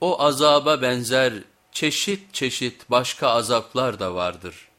O azaba benzer çeşit çeşit başka azaplar da vardır.''